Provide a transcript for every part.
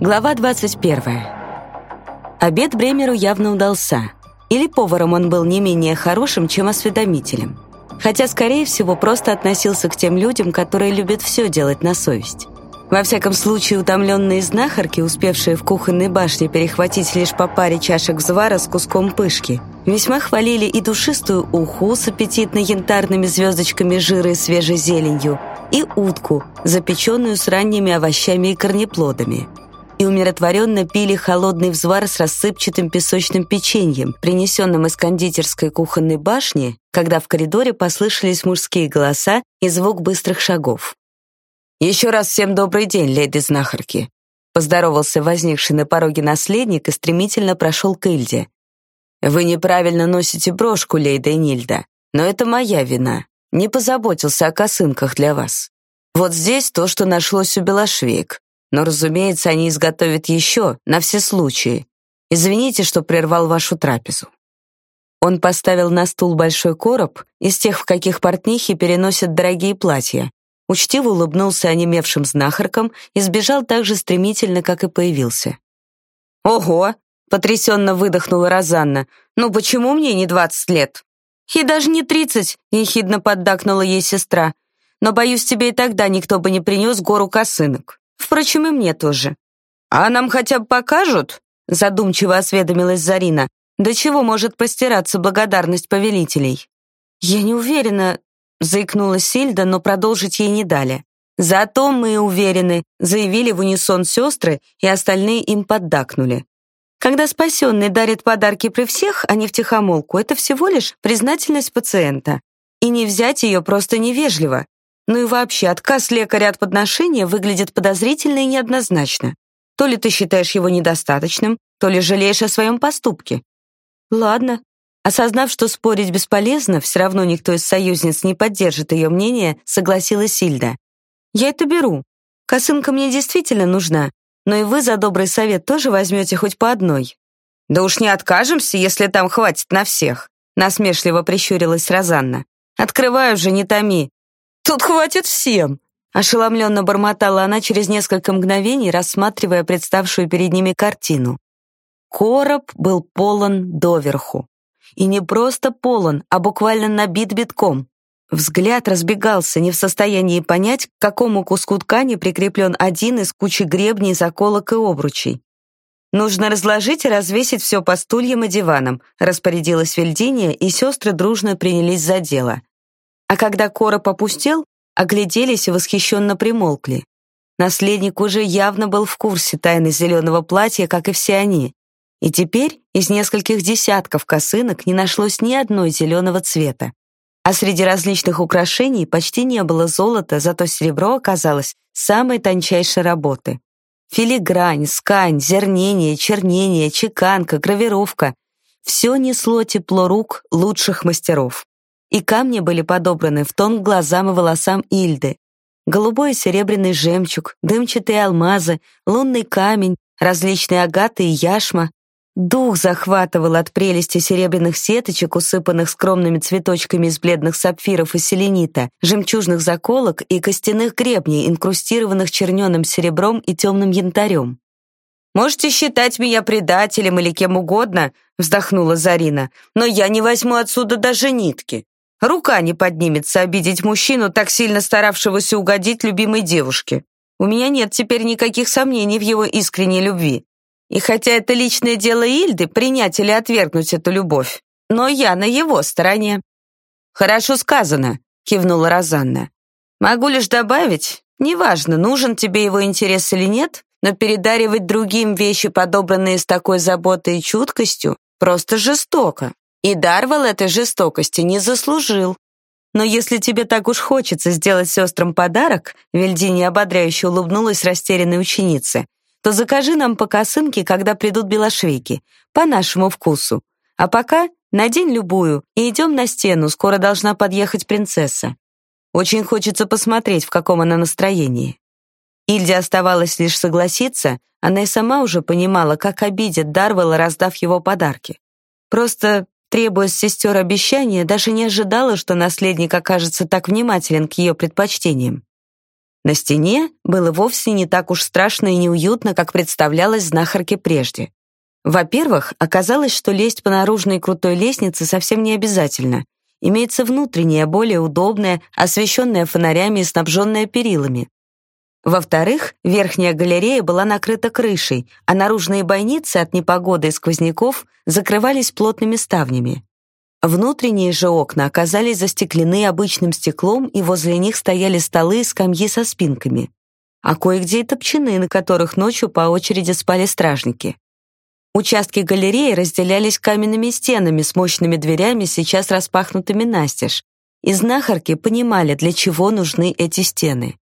Глава 21. Обед Бремеру явно удался. Или поваром он был не менее хорошим, чем осведомителем. Хотя, скорее всего, просто относился к тем людям, которые любят все делать на совесть. Во всяком случае, утомленные знахарки, успевшие в кухонной башне перехватить лишь по паре чашек взвара с куском пышки, весьма хвалили и душистую уху с аппетитно-янтарными звездочками жира и свежей зеленью, и утку, запеченную с ранними овощами и корнеплодами – и умиротворенно пили холодный взвар с рассыпчатым песочным печеньем, принесенным из кондитерской кухонной башни, когда в коридоре послышались мужские голоса и звук быстрых шагов. «Еще раз всем добрый день, леди-знахарки!» Поздоровался возникший на пороге наследник и стремительно прошел к Ильде. «Вы неправильно носите брошку, лейда Нильда, но это моя вина. Не позаботился о косынках для вас. Вот здесь то, что нашлось у Белошвейк. Но, разумеется, они изготовят еще, на все случаи. Извините, что прервал вашу трапезу». Он поставил на стул большой короб из тех, в каких портнихи переносят дорогие платья, учтиво улыбнулся онемевшим знахаркам и сбежал так же стремительно, как и появился. «Ого!» — потрясенно выдохнула Розанна. «Ну почему мне не двадцать лет?» «И даже не тридцать!» — ехидно поддакнула ей сестра. «Но, боюсь, тебе и тогда никто бы не принес гору косынок». Впрочем, и мне тоже. «А нам хотя бы покажут?» задумчиво осведомилась Зарина. «До чего может постираться благодарность повелителей?» «Я не уверена», заикнулась Сильда, но продолжить ей не дали. «Зато мы уверены», заявили в унисон сестры, и остальные им поддакнули. Когда спасенный дарит подарки при всех, а не втихомолку, это всего лишь признательность пациента. И не взять ее просто невежливо. Ну и вообще, отказ лекаря от подношения выглядит подозрительно и неоднозначно. То ли ты считаешь его недостаточным, то ли жалеешь о своем поступке. Ладно. Осознав, что спорить бесполезно, все равно никто из союзниц не поддержит ее мнение, согласилась Сильда. Я это беру. Косынка мне действительно нужна, но и вы за добрый совет тоже возьмете хоть по одной. Да уж не откажемся, если там хватит на всех, насмешливо прищурилась Розанна. Открываю же, не томи. Тут хватит всем!» Ошеломленно бормотала она через несколько мгновений, рассматривая представшую перед ними картину. Короб был полон доверху. И не просто полон, а буквально набит битком. Взгляд разбегался, не в состоянии понять, к какому куску ткани прикреплен один из кучи гребней, заколок и обручей. «Нужно разложить и развесить все по стульям и диванам», распорядилась Вельдиния, и сестры дружно принялись за дело. А когда короб опустел, огляделись и восхищенно примолкли. Наследник уже явно был в курсе тайны зеленого платья, как и все они. И теперь из нескольких десятков косынок не нашлось ни одной зеленого цвета. А среди различных украшений почти не было золота, зато серебро оказалось самой тончайшей работы. Филигрань, скань, зернение, чернение, чеканка, гравировка — все несло тепло рук лучших мастеров и камни были подобраны в тон глазам и волосам Ильды. Голубой и серебряный жемчуг, дымчатые алмазы, лунный камень, различные агаты и яшма. Дух захватывал от прелести серебряных сеточек, усыпанных скромными цветочками из бледных сапфиров и селенита, жемчужных заколок и костяных гребней, инкрустированных черненым серебром и темным янтарем. «Можете считать меня предателем или кем угодно», вздохнула Зарина, «но я не возьму отсюда даже нитки. Рука не поднимется обидеть мужчину, так сильно старавшегося угодить любимой девушке. У меня нет теперь никаких сомнений в его искренней любви. И хотя это личное дело Ильды, принять или отвергнуть эту любовь, но я на его стороне. «Хорошо сказано», — кивнула Розанна. «Могу лишь добавить, неважно, нужен тебе его интерес или нет, но передаривать другим вещи, подобранные с такой заботой и чуткостью, просто жестоко. И Дарвал этой жестокости не заслужил. Но если тебе так уж хочется сделать сестрам подарок, Вельдини ободряюще улыбнулась растерянной ученице, то закажи нам по косынке, когда придут белошвейки, по нашему вкусу. А пока надень любую и идем на стену, скоро должна подъехать принцесса. Очень хочется посмотреть, в каком она настроении. Ильде оставалось лишь согласиться, она и сама уже понимала, как обидит Дарвелла, раздав его подарки. Просто Требуя с сестер обещания, даже не ожидала, что наследник окажется так внимателен к ее предпочтениям. На стене было вовсе не так уж страшно и неуютно, как представлялось знахарке прежде. Во-первых, оказалось, что лезть по наружной крутой лестнице совсем не обязательно. Имеется внутренняя, более удобная, освещенная фонарями и снабженная перилами. Во-вторых, верхняя галерея была накрыта крышей, а наружные бойницы от непогоды и сквозняков закрывались плотными ставнями. Внутренние же окна оказались застеклены обычным стеклом, и возле них стояли столы и скамьи со спинками. А кое-где и топчаны, на которых ночью по очереди спали стражники. Участки галереи разделялись каменными стенами с мощными дверями, сейчас распахнутыми настежь. И знахарки понимали, для чего нужны эти стены.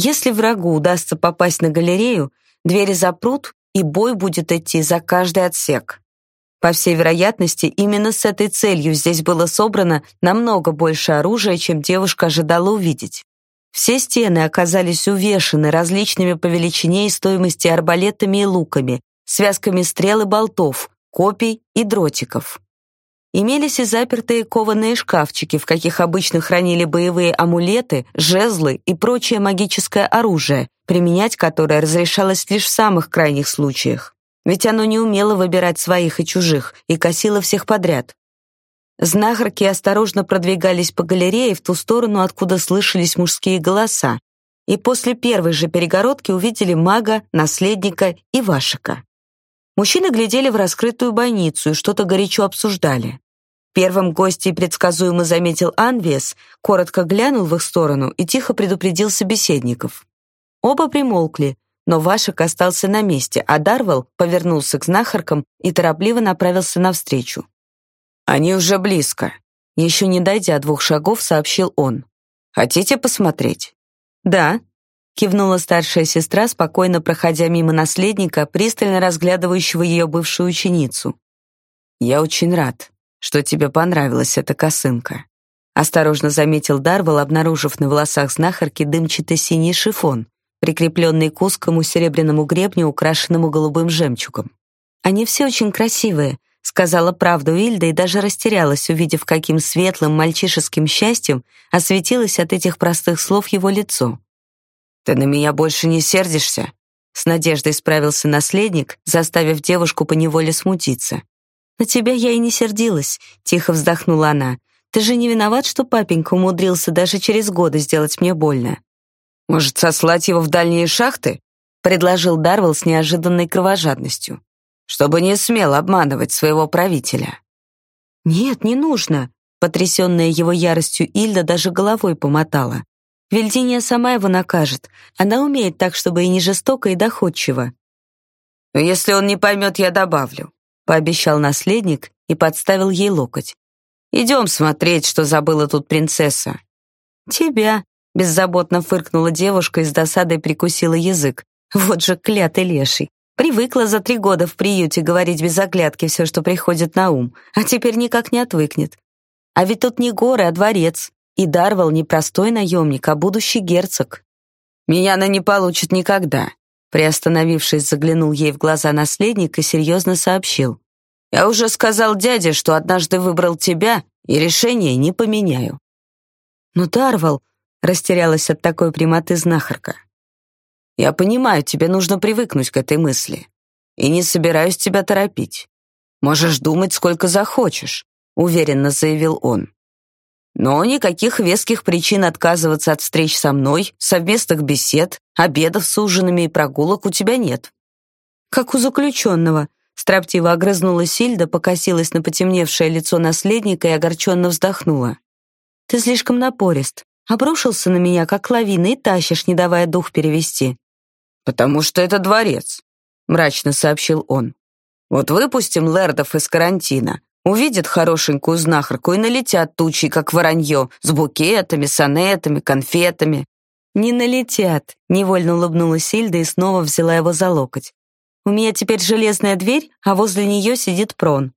Если врагу удастся попасть на галерею, двери запрут, и бой будет идти за каждый отсек. По всей вероятности, именно с этой целью здесь было собрано намного больше оружия, чем девушка ожидала увидеть. Все стены оказались увешаны различными по величине и стоимости арбалетами и луками, связками стрел и болтов, копий и дротиков. Имелись и запертые кованые шкафчики, в каких обычно хранили боевые амулеты, жезлы и прочее магическое оружие, применять которое разрешалось лишь в самых крайних случаях ведь оно не умело выбирать своих и чужих и косило всех подряд. Знахарки осторожно продвигались по галерее в ту сторону, откуда слышались мужские голоса, и после первой же перегородки увидели мага, наследника и Вашика. Мужчины глядели в раскрытую бойницу и что-то горячо обсуждали. Первым гостей предсказуемо заметил Анвес, коротко глянул в их сторону и тихо предупредил собеседников. Оба примолкли, но Вашек остался на месте, а Дарвал повернулся к знахаркам и торопливо направился навстречу. «Они уже близко», — еще не дойдя двух шагов, сообщил он. «Хотите посмотреть?» «Да», — кивнула старшая сестра, спокойно проходя мимо наследника, пристально разглядывающего ее бывшую ученицу. «Я очень рад, что тебе понравилась эта косынка», — осторожно заметил Дарвал, обнаружив на волосах знахарки дымчатый синий шифон, прикрепленный к узкому серебряному гребню, украшенному голубым жемчугом. «Они все очень красивые», — сказала правду Ильда и даже растерялась, увидев, каким светлым мальчишеским счастьем осветилось от этих простых слов его лицо. «Ты на меня больше не сердишься?» С надеждой справился наследник, заставив девушку поневоле смутиться. «На тебя я и не сердилась», — тихо вздохнула она. «Ты же не виноват, что папенька умудрился даже через годы сделать мне больно. «Может, сослать его в дальние шахты?» — предложил Дарвелл с неожиданной кровожадностью, чтобы не смел обманывать своего правителя. «Нет, не нужно», — потрясенная его яростью Ильда даже головой помотала. «Вильдиния сама его накажет. Она умеет так, чтобы и не жестоко, и доходчиво». «Если он не поймет, я добавлю», — пообещал наследник и подставил ей локоть. «Идем смотреть, что забыла тут принцесса». «Тебя», Беззаботно фыркнула девушка и с досадой прикусила язык. Вот же клятый леший. Привыкла за три года в приюте говорить без оглядки все, что приходит на ум, а теперь никак не отвыкнет. А ведь тут не горы, а дворец. И Дарвал не простой наемник, а будущий герцог. «Меня она не получит никогда», Приостановившись, заглянул ей в глаза наследник и серьезно сообщил. «Я уже сказал дяде, что однажды выбрал тебя, и решение не поменяю». «Но, Дарвал, Растерялась от такой прямоты знахарка. «Я понимаю, тебе нужно привыкнуть к этой мысли. И не собираюсь тебя торопить. Можешь думать, сколько захочешь», — уверенно заявил он. «Но никаких веских причин отказываться от встреч со мной, совместных бесед, обедов с ужинами и прогулок у тебя нет». «Как у заключенного», — строптиво огрызнулась Сильда, покосилась на потемневшее лицо наследника и огорченно вздохнула. «Ты слишком напорист. Обрушился на меня, как лавина, и тащишь, не давая дух перевести. «Потому что это дворец», — мрачно сообщил он. «Вот выпустим лэрдов из карантина, увидят хорошенькую знахарку и налетят тучи, как воронье, с букетами, сонетами, конфетами». «Не налетят», — невольно улыбнулась Сильда и снова взяла его за локоть. «У меня теперь железная дверь, а возле нее сидит прон.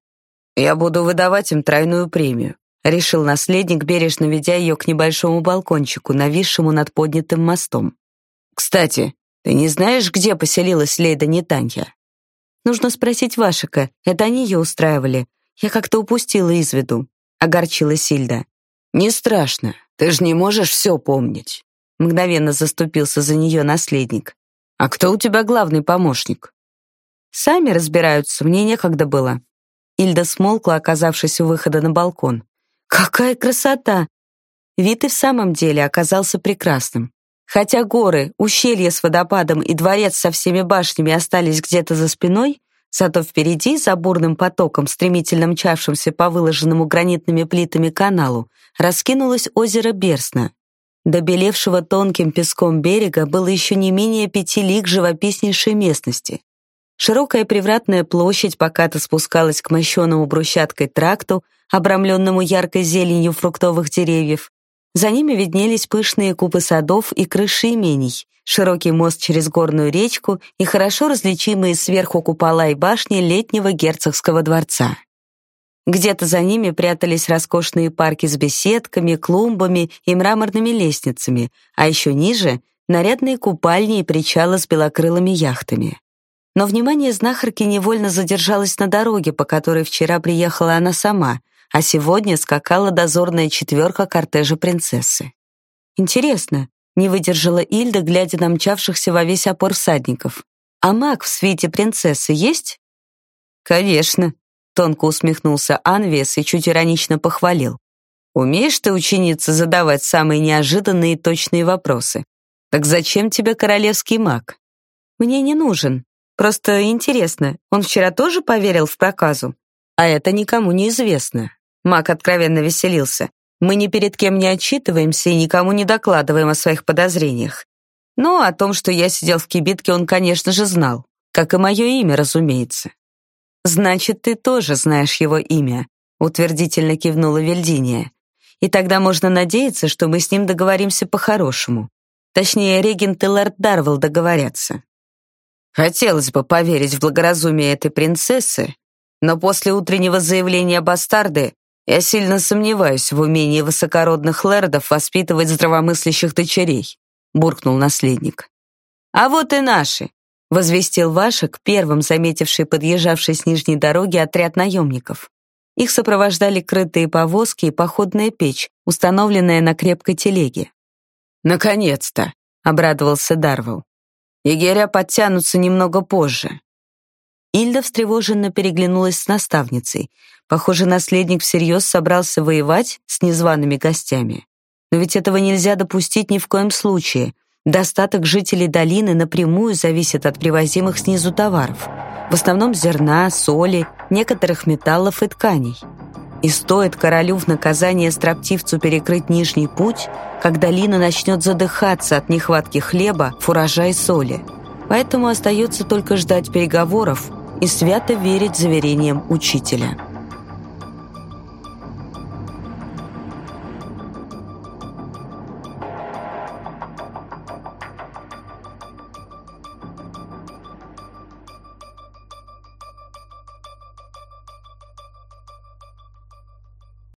Я буду выдавать им тройную премию решил наследник, бережно ведя ее к небольшому балкончику, нависшему над поднятым мостом. «Кстати, ты не знаешь, где поселилась Лейда Нетанья?» «Нужно спросить Вашика, это они ее устраивали. Я как-то упустила из виду», — огорчила Сильда. «Не страшно, ты же не можешь все помнить. Мгновенно заступился за нее наследник. «А кто у тебя главный помощник?» «Сами разбираются, мне некогда было». Ильда смолкла, оказавшись у выхода на балкон. «Какая красота!» Вид и в самом деле оказался прекрасным. Хотя горы, ущелье с водопадом и дворец со всеми башнями остались где-то за спиной, зато впереди, за бурным потоком, стремительно мчавшимся по выложенному гранитными плитами каналу, раскинулось озеро Берсна. До белевшего тонким песком берега было еще не менее пяти лиг живописнейшей местности. Широкая привратная площадь покато спускалась к мощенному брусчаткой тракту, обрамленному яркой зеленью фруктовых деревьев. За ними виднелись пышные купы садов и крыши имений, широкий мост через горную речку и хорошо различимые сверху купола и башни летнего герцогского дворца. Где-то за ними прятались роскошные парки с беседками, клумбами и мраморными лестницами, а еще ниже — нарядные купальни и причалы с белокрылыми яхтами. Но внимание знахарки невольно задержалось на дороге, по которой вчера приехала она сама, а сегодня скакала дозорная четверка кортежа принцессы. Интересно, не выдержала Ильда, глядя на мчавшихся во весь опор всадников. А маг в свите принцессы есть? Конечно, Тонко усмехнулся Анвес и чуть иронично похвалил. «Умеешь ты, ученица, задавать самые неожиданные и точные вопросы? Так зачем тебе королевский маг?» «Мне не нужен. Просто интересно, он вчера тоже поверил в проказу?» «А это никому не известно». Маг откровенно веселился. «Мы ни перед кем не отчитываемся и никому не докладываем о своих подозрениях. Но о том, что я сидел в кибитке, он, конечно же, знал. Как и мое имя, разумеется. «Значит, ты тоже знаешь его имя», — утвердительно кивнула Вельдиния. «И тогда можно надеяться, что мы с ним договоримся по-хорошему. Точнее, регент и лорд Дарвелл договорятся». «Хотелось бы поверить в благоразумие этой принцессы, но после утреннего заявления бастарды я сильно сомневаюсь в умении высокородных лэрдов воспитывать здравомыслящих дочерей», — буркнул наследник. «А вот и наши», возвестил Вашек, первым заметивший подъезжавший с нижней дороги отряд наемников. Их сопровождали крытые повозки и походная печь, установленная на крепкой телеге. «Наконец-то!» — обрадовался Дарвелл. «Егеря подтянутся немного позже». Ильда встревоженно переглянулась с наставницей. Похоже, наследник всерьез собрался воевать с незваными гостями. Но ведь этого нельзя допустить ни в коем случае. Достаток жителей долины напрямую зависит от привозимых снизу товаров, в основном зерна, соли, некоторых металлов и тканей. И стоит королю в наказание строптивцу перекрыть нижний путь, как долина начнет задыхаться от нехватки хлеба, фуража и соли. Поэтому остается только ждать переговоров и свято верить заверениям учителя.